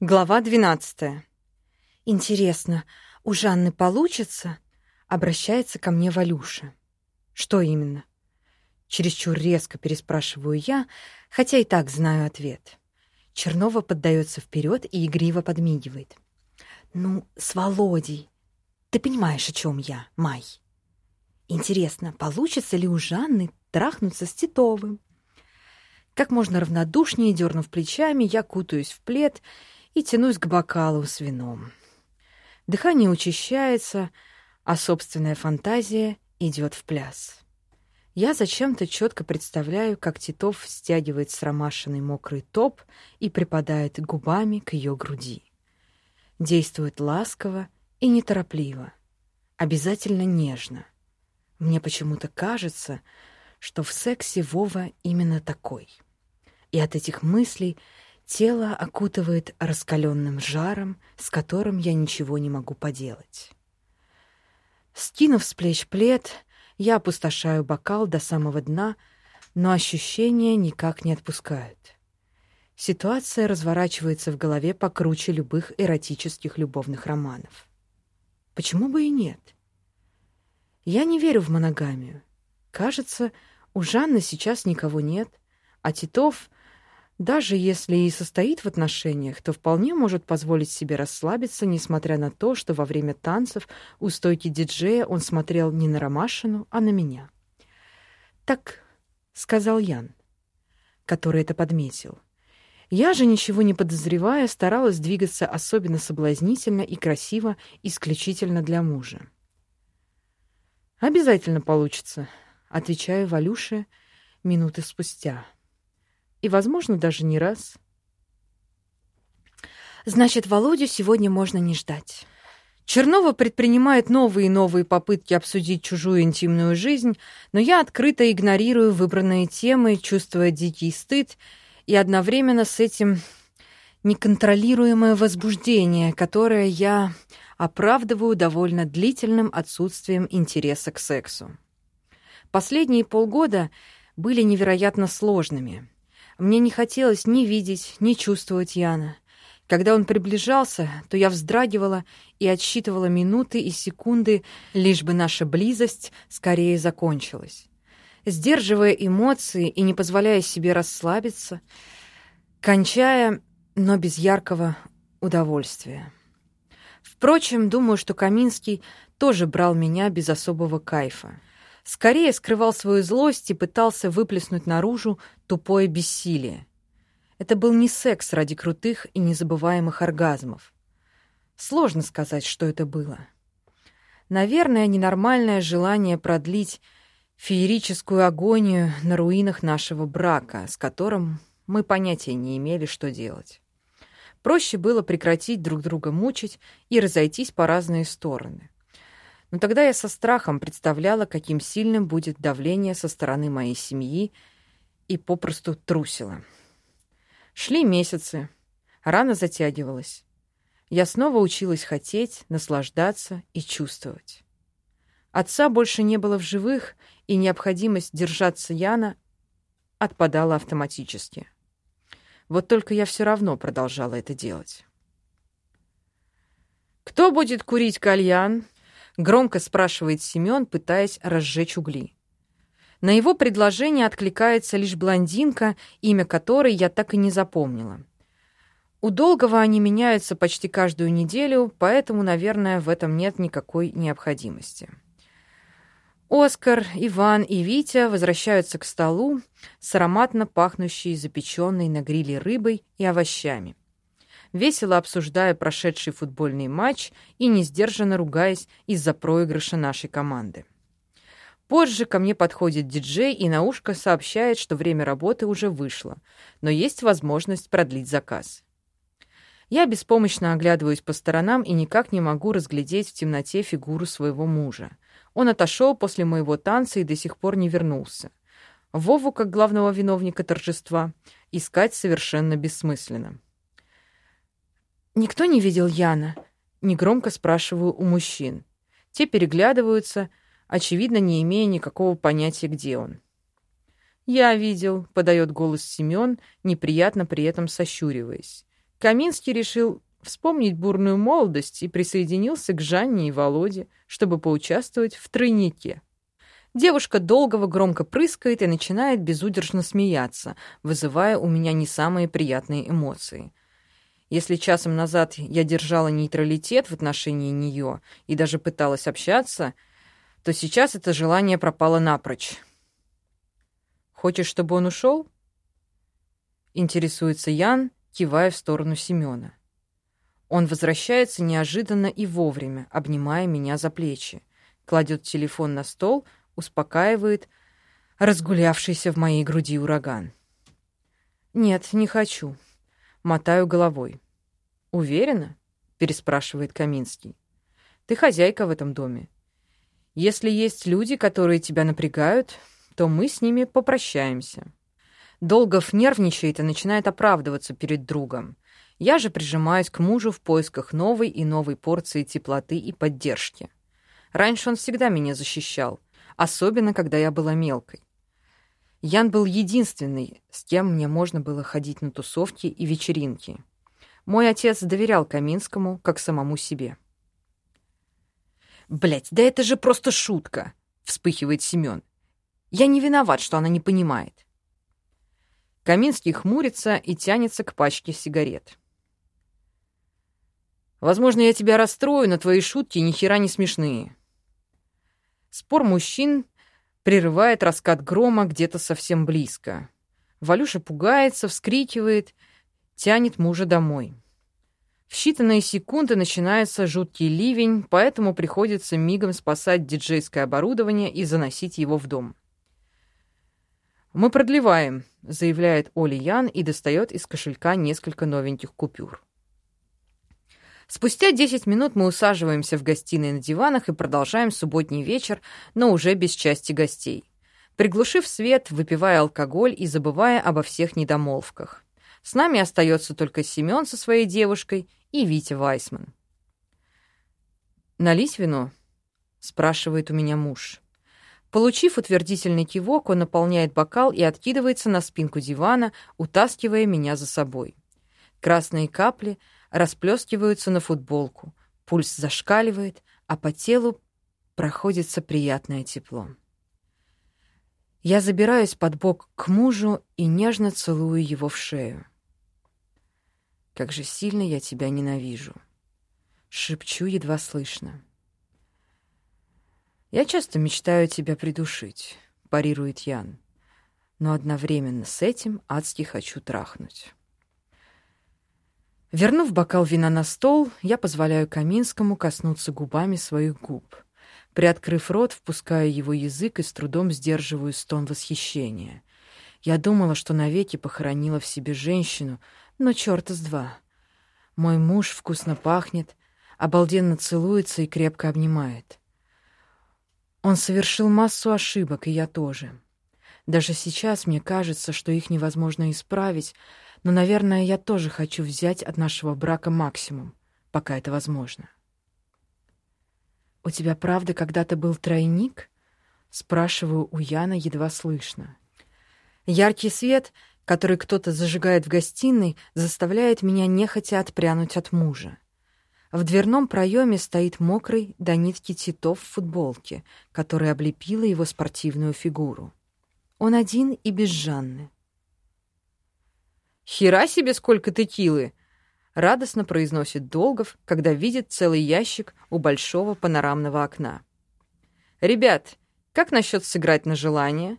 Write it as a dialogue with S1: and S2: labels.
S1: Глава 12. Интересно, у Жанны получится? Обращается ко мне Валюша. Что именно? Чересчур резко переспрашиваю я, хотя и так знаю ответ. Чернова поддается вперед и игриво подмигивает. Ну, с Володей. Ты понимаешь, о чем я, Май? Интересно, получится ли у Жанны трахнуться с Титовым? Как можно равнодушнее, дернув плечами, я кутаюсь в плед и тянусь к бокалу с вином. Дыхание учащается, а собственная фантазия идет в пляс. Я зачем-то четко представляю, как Титов стягивает с ромашиной мокрый топ и припадает губами к ее груди. Действует ласково и неторопливо, обязательно нежно. Мне почему-то кажется, что в сексе Вова именно такой. И от этих мыслей Тело окутывает раскаленным жаром, с которым я ничего не могу поделать. Скинув с плеч плед, я опустошаю бокал до самого дна, но ощущения никак не отпускают. Ситуация разворачивается в голове покруче любых эротических любовных романов. Почему бы и нет? Я не верю в моногамию. Кажется, у Жанны сейчас никого нет, а Титов даже если и состоит в отношениях, то вполне может позволить себе расслабиться, несмотря на то, что во время танцев у стойки диджея он смотрел не на Ромашину, а на меня. «Так», — сказал Ян, который это подметил. Я же, ничего не подозревая, старалась двигаться особенно соблазнительно и красиво исключительно для мужа. «Обязательно получится», — отвечаю Валюше минуты спустя и, возможно, даже не раз. Значит, Володю сегодня можно не ждать. Чернова предпринимает новые и новые попытки обсудить чужую интимную жизнь, но я открыто игнорирую выбранные темы, чувствуя дикий стыд и одновременно с этим неконтролируемое возбуждение, которое я оправдываю довольно длительным отсутствием интереса к сексу. Последние полгода были невероятно сложными. Мне не хотелось ни видеть, ни чувствовать Яна. Когда он приближался, то я вздрагивала и отсчитывала минуты и секунды, лишь бы наша близость скорее закончилась. Сдерживая эмоции и не позволяя себе расслабиться, кончая, но без яркого удовольствия. Впрочем, думаю, что Каминский тоже брал меня без особого кайфа скорее скрывал свою злость и пытался выплеснуть наружу тупое бессилие. Это был не секс ради крутых и незабываемых оргазмов. Сложно сказать, что это было. Наверное, ненормальное желание продлить феерическую агонию на руинах нашего брака, с которым мы понятия не имели, что делать. Проще было прекратить друг друга мучить и разойтись по разные стороны. Но тогда я со страхом представляла, каким сильным будет давление со стороны моей семьи, и попросту трусила. Шли месяцы, рана затягивалась. Я снова училась хотеть, наслаждаться и чувствовать. Отца больше не было в живых, и необходимость держаться Яна отпадала автоматически. Вот только я все равно продолжала это делать. «Кто будет курить кальян?» Громко спрашивает Семен, пытаясь разжечь угли. На его предложение откликается лишь блондинка, имя которой я так и не запомнила. У Долгого они меняются почти каждую неделю, поэтому, наверное, в этом нет никакой необходимости. Оскар, Иван и Витя возвращаются к столу с ароматно пахнущей запеченной на гриле рыбой и овощами весело обсуждая прошедший футбольный матч и не сдержанно ругаясь из-за проигрыша нашей команды. Позже ко мне подходит диджей и на ушко сообщает, что время работы уже вышло, но есть возможность продлить заказ. Я беспомощно оглядываюсь по сторонам и никак не могу разглядеть в темноте фигуру своего мужа. Он отошел после моего танца и до сих пор не вернулся. Вову, как главного виновника торжества, искать совершенно бессмысленно. «Никто не видел Яна?» — негромко спрашиваю у мужчин. Те переглядываются, очевидно, не имея никакого понятия, где он. «Я видел», — подает голос Семен, неприятно при этом сощуриваясь.
S2: Каминский решил вспомнить бурную молодость и присоединился к Жанне и Володе, чтобы поучаствовать в тройнике. Девушка долгого громко прыскает и начинает безудержно смеяться, вызывая у меня не самые приятные эмоции. Если часом назад я держала нейтралитет в отношении нее и даже пыталась общаться, то сейчас это желание пропало напрочь. «Хочешь, чтобы он ушел?» Интересуется Ян, кивая в сторону Семена. Он возвращается неожиданно и вовремя, обнимая меня за плечи, кладет телефон на стол, успокаивает разгулявшийся в моей груди ураган. «Нет, не хочу», — мотаю головой. «Уверена?» — переспрашивает Каминский. «Ты хозяйка в этом доме. Если есть люди, которые тебя напрягают, то мы с ними попрощаемся». Долгов нервничает и начинает оправдываться перед другом. Я же прижимаюсь к мужу в поисках новой и новой порции теплоты и поддержки. Раньше он всегда меня защищал, особенно когда я была мелкой. Ян был единственный, с кем мне можно было ходить на тусовки и вечеринки. Мой отец доверял Каминскому, как самому себе. Блять, да это же просто шутка!» — вспыхивает Семен. «Я не виноват, что она не понимает». Каминский хмурится и тянется к пачке сигарет. Возможно, я тебя расстрою, но твои шутки ни хера не смешные. Спор мужчин прерывает раскат грома где-то совсем близко. Валюша пугается, вскрикивает, тянет мужа домой. В считанные секунды начинается жуткий ливень, поэтому приходится мигом спасать диджейское оборудование и заносить его в дом. «Мы продлеваем», — заявляет Оли Ян и достает из кошелька несколько новеньких купюр. Спустя 10 минут мы усаживаемся в гостиной на диванах и продолжаем субботний вечер, но уже без части гостей. Приглушив свет, выпивая алкоголь и забывая обо всех недомолвках. С нами остается только Семен со своей девушкой и Витя Вайсман. «Налить вино?» — спрашивает у меня муж. Получив утвердительный кивок, он наполняет бокал и откидывается на спинку дивана, утаскивая меня за собой. Красные капли — расплескиваются на футболку, пульс зашкаливает, а по телу проходится приятное тепло. Я забираюсь под бок к мужу и нежно целую его в шею. «Как же сильно я тебя ненавижу!» Шепчу едва слышно. «Я часто мечтаю тебя придушить», — парирует Ян. «Но одновременно с этим адски хочу трахнуть». Вернув бокал вина на стол, я позволяю Каминскому коснуться губами своих губ. Приоткрыв рот, впускаю его язык и с трудом сдерживаю стон восхищения. Я думала, что навеки похоронила в себе женщину, но черта с два. Мой муж вкусно пахнет, обалденно целуется и крепко обнимает. Он совершил массу ошибок, и я тоже. Даже сейчас мне кажется, что их невозможно исправить, но, наверное, я тоже хочу взять от нашего брака максимум, пока это возможно. «У тебя правда когда-то был тройник?» — спрашиваю у Яна едва слышно. Яркий свет, который кто-то зажигает в гостиной, заставляет меня нехотя отпрянуть от мужа. В дверном проеме стоит мокрый до нитки Титов в футболке, которая облепила его спортивную фигуру. Он один и без Жанны. «Хера себе, сколько текилы!» — радостно произносит Долгов, когда видит целый ящик у большого панорамного окна. «Ребят, как насчет сыграть на желание?»